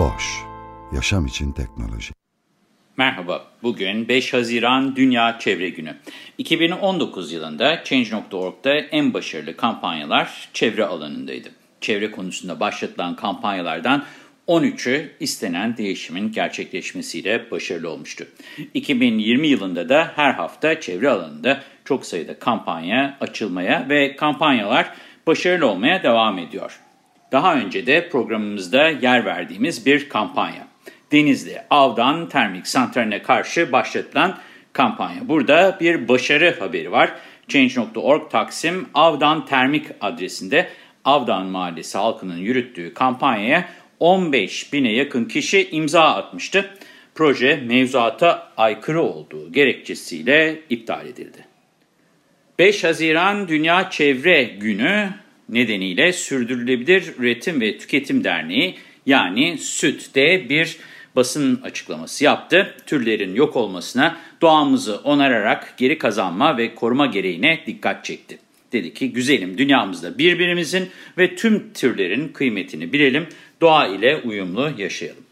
Boş, yaşam için teknoloji. Merhaba, bugün 5 Haziran Dünya Çevre Günü. 2019 yılında Change.org'da en başarılı kampanyalar çevre alanındaydı. Çevre konusunda başlatılan kampanyalardan 13'ü istenen değişimin gerçekleşmesiyle başarılı olmuştu. 2020 yılında da her hafta çevre alanında çok sayıda kampanya açılmaya ve kampanyalar başarılı olmaya devam ediyor. Daha önce de programımızda yer verdiğimiz bir kampanya. Denizli Avdan Termik Santraline karşı başlatılan kampanya. Burada bir başarı haberi var. Change.org Taksim Avdan Termik adresinde Avdan Mahallesi halkının yürüttüğü kampanyaya 15 bine yakın kişi imza atmıştı. Proje mevzuata aykırı olduğu gerekçesiyle iptal edildi. 5 Haziran Dünya Çevre Günü nedeniyle Sürdürülebilir Üretim ve Tüketim Derneği yani SÜT'de bir basın açıklaması yaptı. Türlerin yok olmasına doğamızı onararak geri kazanma ve koruma gereğine dikkat çekti. Dedi ki güzelim dünyamızda birbirimizin ve tüm türlerin kıymetini bilelim, doğa ile uyumlu yaşayalım.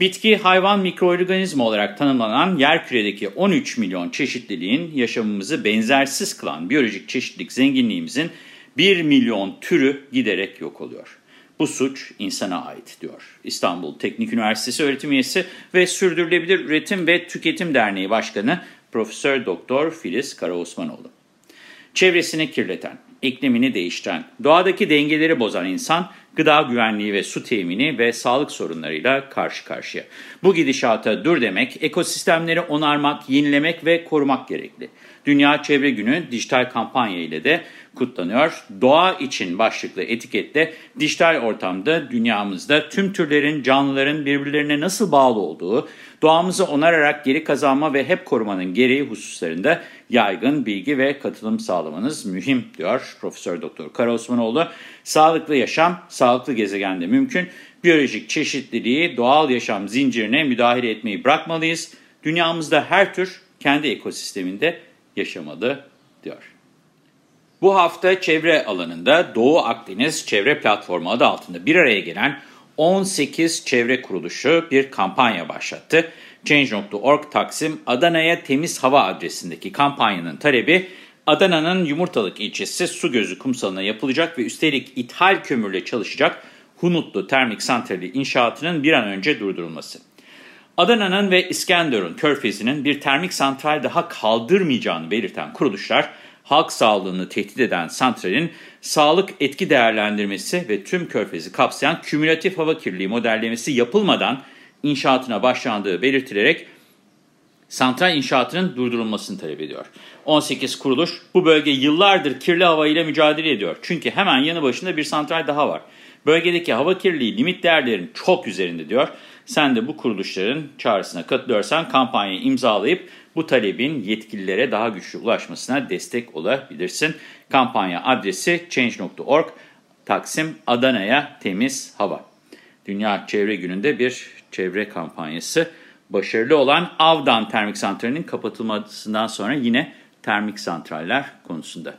Bitki, hayvan, mikroorganizma olarak tanımlanan yerküredeki 13 milyon çeşitliliğin yaşamımızı benzersiz kılan biyolojik çeşitlilik zenginliğimizin 1 milyon türü giderek yok oluyor. Bu suç insana ait diyor. İstanbul Teknik Üniversitesi öğretim üyesi ve Sürdürülebilir Üretim ve Tüketim Derneği Başkanı Profesör Doktor Filiz Karaosmanoğlu. Çevresini kirleten, iklimini değiştiren, doğadaki dengeleri bozan insan gıda güvenliği ve su temini ve sağlık sorunlarıyla karşı karşıya. Bu gidişata dur demek, ekosistemleri onarmak, yenilemek ve korumak gerekli. Dünya Çevre Günü dijital kampanya ile de kutlanıyor. Doğa için başlıklı etikette dijital ortamda dünyamızda tüm türlerin, canlıların birbirlerine nasıl bağlı olduğu, doğamızı onararak geri kazanma ve hep korumanın gereği hususlarında yaygın bilgi ve katılım sağlamanız mühim diyor Profesör Doktor Kara Osmanoğlu. Sağlıklı yaşam, sağlıklı gezegende mümkün. Biyolojik çeşitliliği, doğal yaşam zincirine müdahale etmeyi bırakmalıyız. Dünyamızda her tür kendi ekosisteminde yaşamalı diyor. Bu hafta çevre alanında Doğu Akdeniz Çevre Platformu adı altında bir araya gelen 18 çevre kuruluşu bir kampanya başlattı. Change.org Taksim Adana'ya temiz hava adresindeki kampanyanın talebi Adana'nın Yumurtalık ilçesi su gözü kumsalına yapılacak ve üstelik ithal kömürle çalışacak Hunutlu Termik Santrali inşaatının bir an önce durdurulması. Adana'nın ve İskenderun Körfezi'nin bir termik santral daha kaldırmayacağını belirten kuruluşlar, halk sağlığını tehdit eden santralin sağlık etki değerlendirmesi ve tüm körfezi kapsayan kümülatif hava kirliliği modellemesi yapılmadan inşaatına başlandığı belirtilerek santral inşaatının durdurulmasını talep ediyor. 18 kuruluş bu bölge yıllardır kirli hava ile mücadele ediyor. Çünkü hemen yanı başında bir santral daha var. Bölgedeki hava kirliliği limit değerlerin çok üzerinde diyor. Sen de bu kuruluşların çağrısına katılıyorsan kampanyayı imzalayıp bu talebin yetkililere daha güçlü ulaşmasına destek olabilirsin. Kampanya adresi change.org Taksim Adana'ya temiz hava. Dünya Çevre Günü'nde bir çevre kampanyası. Başarılı olan Avdan Termik Santrali'nin kapatılmasından sonra yine termik santraller konusunda.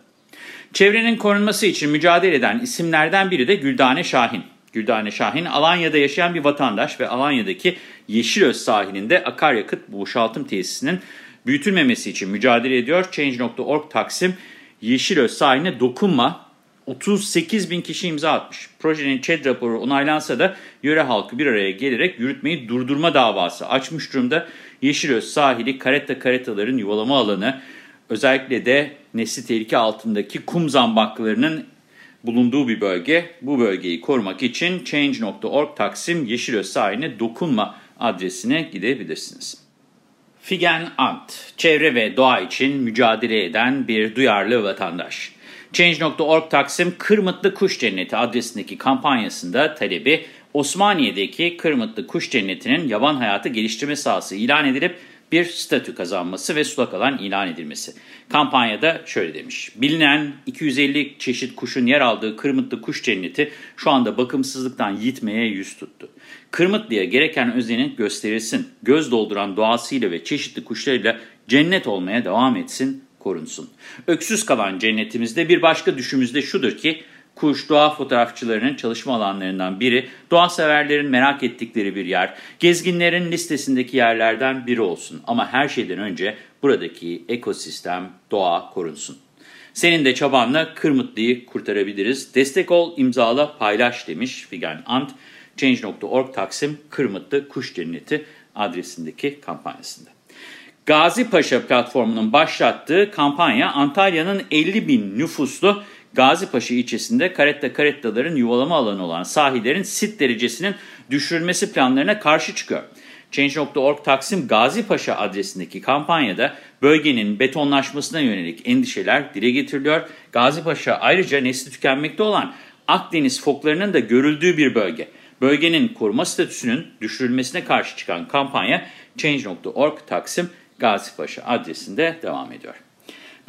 Çevrenin korunması için mücadele eden isimlerden biri de Güldane Şahin. Güldane Şahin, Alanya'da yaşayan bir vatandaş ve Alanya'daki Yeşilöz sahilinde akaryakıt boşaltım tesisinin büyütülmemesi için mücadele ediyor. Change.org Taksim Yeşilöz sahiline dokunma 38 bin kişi imza atmış. Projenin ÇED raporu onaylansa da yöre halkı bir araya gelerek yürütmeyi durdurma davası açmış durumda. Yeşilöz sahili karetta karetaların yuvalama alanı özellikle de nesli tehlike altındaki kum zambaklarının bulunduğu bir bölge. Bu bölgeyi korumak için Change.org Taksim Yeşilöz sahiline dokunma adresine gidebilirsiniz. Figen Ant, çevre ve doğa için mücadele eden bir duyarlı vatandaş. Change.org Taksim Kırmıtlı Kuş Cenneti adresindeki kampanyasında talebi Osmaniye'deki Kırmıtlı Kuş Cenneti'nin yaban hayatı geliştirme sahası ilan edilip bir statü kazanması ve sulak alan ilan edilmesi. Kampanyada şöyle demiş. Bilinen 250 çeşit kuşun yer aldığı Kırmıtlı Kuş Cenneti şu anda bakımsızlıktan yitmeye yüz tuttu. Kırmıtlı'ya gereken özenin gösterilsin, göz dolduran doğasıyla ve çeşitli kuşlarıyla cennet olmaya devam etsin, korunsun. Öksüz kalan cennetimizde bir başka düşümüz de şudur ki, kuş doğa fotoğrafçılarının çalışma alanlarından biri, doğa severlerin merak ettikleri bir yer, gezginlerin listesindeki yerlerden biri olsun. Ama her şeyden önce buradaki ekosistem, doğa korunsun. Senin de çabanla Kırmıtlı'yı kurtarabiliriz. Destek ol, imzala, paylaş demiş Figen Ant. Change.org Taksim Kırmıtlı Kuş Cenneti adresindeki kampanyasında. Gazi Paşa platformunun başlattığı kampanya Antalya'nın 50 bin nüfuslu Gazipaşa ilçesinde karetta karettaların yuvalama alanı olan sahillerin sit derecesinin düşürülmesi planlarına karşı çıkıyor. Change.org Taksim Gazipaşa adresindeki kampanyada bölgenin betonlaşmasına yönelik endişeler dile getiriliyor. Gazipaşa ayrıca nesli tükenmekte olan Akdeniz foklarının da görüldüğü bir bölge. Bölgenin koruma statüsünün düşürülmesine karşı çıkan kampanya Change.org Taksim Gazipaşa adresinde devam ediyor.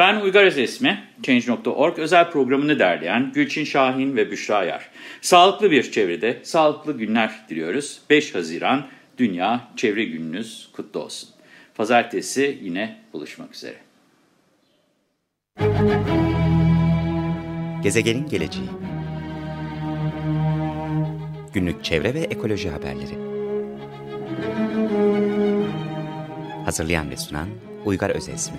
Ben Uygar Özesmi, Change.org özel programını derleyen Gülçin Şahin ve Büşra Yar. Sağlıklı bir çevrede sağlıklı günler diliyoruz. 5 Haziran Dünya Çevre Gününüz kutlu olsun. Pazartesi yine buluşmak üzere. Gezegenin geleceği Günlük çevre ve ekoloji haberleri Hazırlayan ve sunan Uygar Özesmi